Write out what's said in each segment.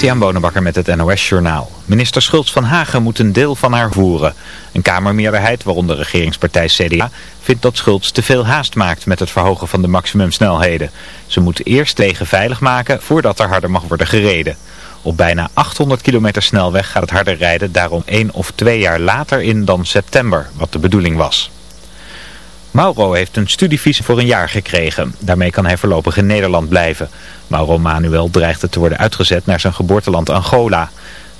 Christian Bonenbakker met het NOS Journaal. Minister Schultz van Hagen moet een deel van haar voeren. Een kamermeerderheid, waaronder regeringspartij CDA, vindt dat Schultz te veel haast maakt met het verhogen van de maximumsnelheden. Ze moet eerst wegen veilig maken voordat er harder mag worden gereden. Op bijna 800 kilometer snelweg gaat het harder rijden daarom één of twee jaar later in dan september, wat de bedoeling was. Mauro heeft een studievisum voor een jaar gekregen. Daarmee kan hij voorlopig in Nederland blijven. Mauro Manuel dreigde te worden uitgezet naar zijn geboorteland Angola.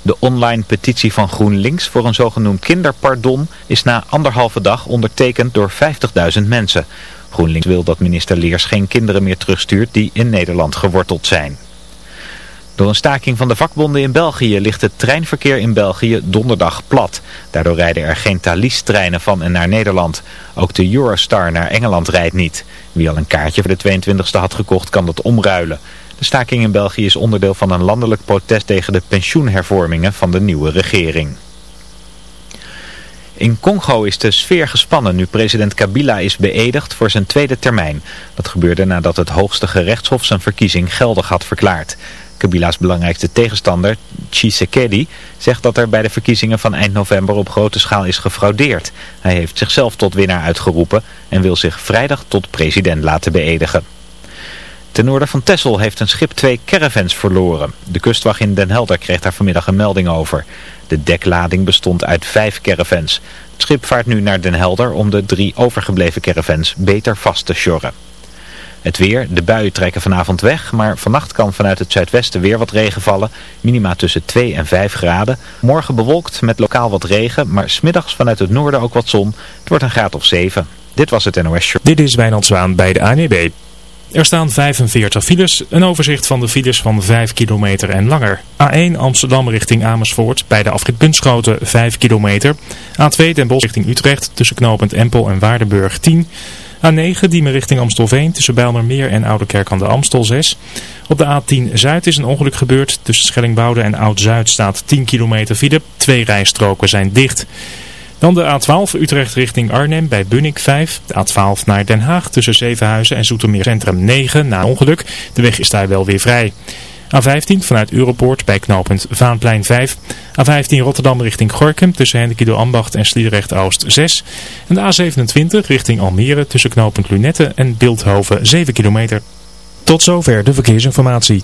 De online petitie van GroenLinks voor een zogenoemd kinderpardon is na anderhalve dag ondertekend door 50.000 mensen. GroenLinks wil dat minister Leers geen kinderen meer terugstuurt die in Nederland geworteld zijn. Door een staking van de vakbonden in België ligt het treinverkeer in België donderdag plat. Daardoor rijden er geen Thalys-treinen van en naar Nederland. Ook de Eurostar naar Engeland rijdt niet. Wie al een kaartje voor de 22e had gekocht kan dat omruilen. De staking in België is onderdeel van een landelijk protest tegen de pensioenhervormingen van de nieuwe regering. In Congo is de sfeer gespannen nu president Kabila is beëdigd voor zijn tweede termijn. Dat gebeurde nadat het hoogste gerechtshof zijn verkiezing geldig had verklaard. Kabila's belangrijkste tegenstander, Tshisekedi, zegt dat er bij de verkiezingen van eind november op grote schaal is gefraudeerd. Hij heeft zichzelf tot winnaar uitgeroepen en wil zich vrijdag tot president laten beëdigen. Ten noorden van Texel heeft een schip twee caravans verloren. De kustwacht in Den Helder kreeg daar vanmiddag een melding over. De deklading bestond uit vijf caravans. Het schip vaart nu naar Den Helder om de drie overgebleven caravans beter vast te sjorren. Het weer, de buien trekken vanavond weg, maar vannacht kan vanuit het zuidwesten weer wat regen vallen. Minima tussen 2 en 5 graden. Morgen bewolkt met lokaal wat regen, maar smiddags vanuit het noorden ook wat zon. Het wordt een graad of 7. Dit was het NOS Show. Dit is Wijnand Zwaan bij de ANEB. Er staan 45 files, een overzicht van de files van 5 kilometer en langer. A1 Amsterdam richting Amersfoort, bij de afrit Bunschoten 5 kilometer. A2 Den Bosch richting Utrecht, tussen knooppunt Empel en Waardenburg 10 A9 Diemen richting Amstelveen tussen Bijlmermeer en Oudekerk aan de Amstel 6. Op de A10 Zuid is een ongeluk gebeurd. Tussen Schellingwoude en Oud-Zuid staat 10 kilometer file. Twee rijstroken zijn dicht. Dan de A12 Utrecht richting Arnhem bij Bunnik 5. De A12 naar Den Haag tussen Zevenhuizen en Zoetermeer Centrum 9 na ongeluk. De weg is daar wel weer vrij. A15 vanuit Europoort bij knooppunt Vaanplein 5. A15 Rotterdam richting Gorkum tussen Hendekido Ambacht en Sliedrecht Oost 6. En de A27 richting Almere tussen knooppunt Lunette en Beeldhoven 7 kilometer. Tot zover de verkeersinformatie.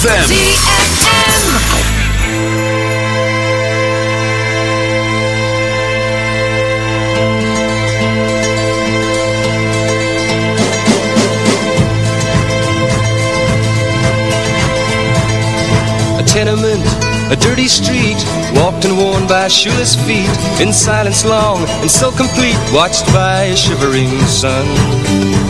ZFM. Tenement, a dirty street, walked and worn by shoeless feet, in silence long and so complete, watched by a shivering sun.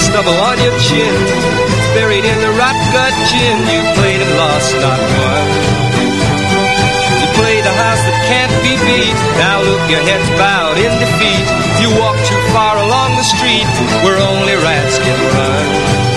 Stubble on your chin? Buried in the rot gut gin, you played and lost, not won. You played a house that can't be beat. Now look, your head's bowed in defeat. You walk too far along the street where only rats can run.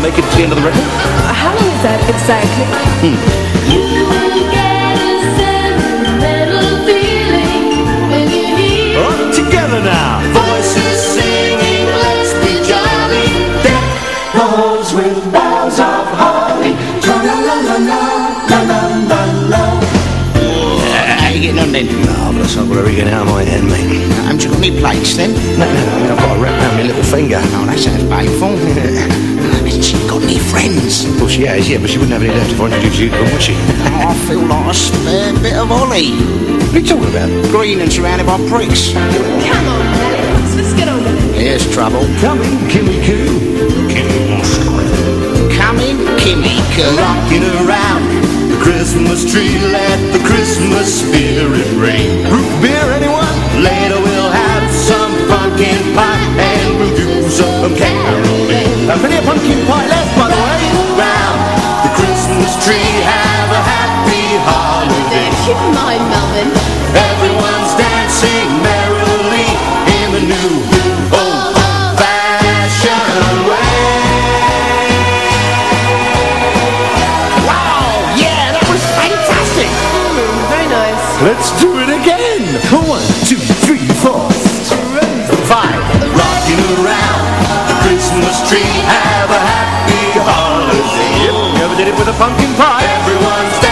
we'll make it to the end of the record. How long is that exactly? Hmm. Together now. Voices singing, let's be jolly. Deck the halls with boughs of holly. Ah, you? But that's not very good out of my head, mate. Haven't you got any plates then? No, no, I mean, I've got a wrap around my little finger. Oh, that sounds painful. Hasn't she got any friends? Well, she has, yeah, but she wouldn't have any left if I introduced you to her, would she? Oh, I feel like a spare bit of Ollie. what are you talking about? Green and surrounded by pricks. Come on, Alex, let's get on with it. Here's trouble. Coming, Kimmy Coo. Kimmy Moscow cookie maker. Rocking around the Christmas tree, let the Christmas spirit ring. Root beer, anyone? Later we'll have some pumpkin pie and we'll do some caroling. A mini pumpkin pie left, by the way. Around the Christmas tree, have a happy holiday. Keep my melon. Everyone's dancing merry. Let's do it again. One, two, three, four. Five. Rocking around the Christmas tree. Have a happy holiday. Yep, we overdid it with a pumpkin pie. Everyone's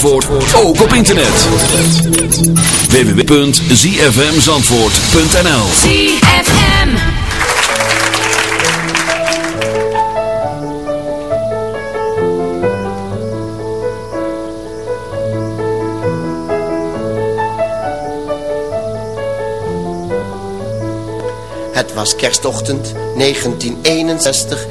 Zandvoort ook op internet. www.zfmzandvoort.nl ZFM. Het was kerstochtend 1961, ik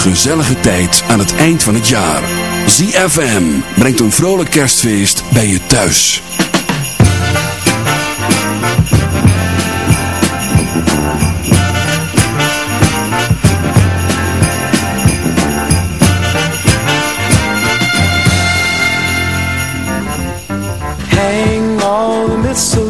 Gezellige tijd aan het eind van het jaar. ZFM brengt een vrolijk kerstfeest bij je thuis. Hang all the mistletoe.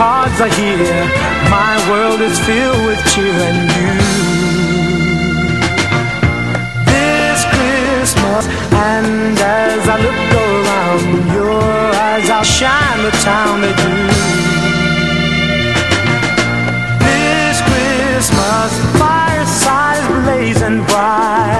cards are here. My world is filled with cheer and you. This Christmas, and as I look around, your eyes outshine the town they do. This Christmas, fireside blazing bright.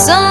Some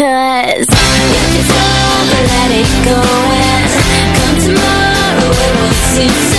Cause if it's over, let it go And come tomorrow, it will seem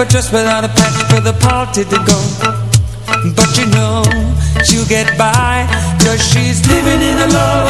never dress without a passion for the party to go. But you know she'll get by Cause she's living in a love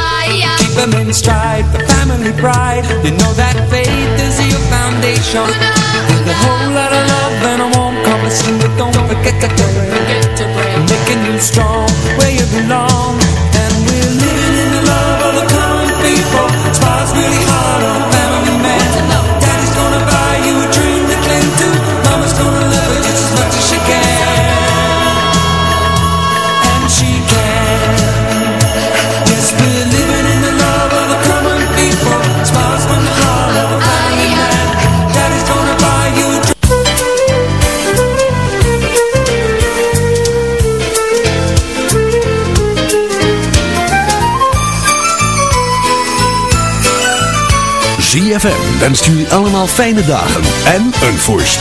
Keep them in stride for family pride. You know that faith is your foundation. With a whole lot of love and a warm conversation But don't forget to pray Making you strong where you belong ZFM wenst jullie allemaal fijne dagen en een voorst.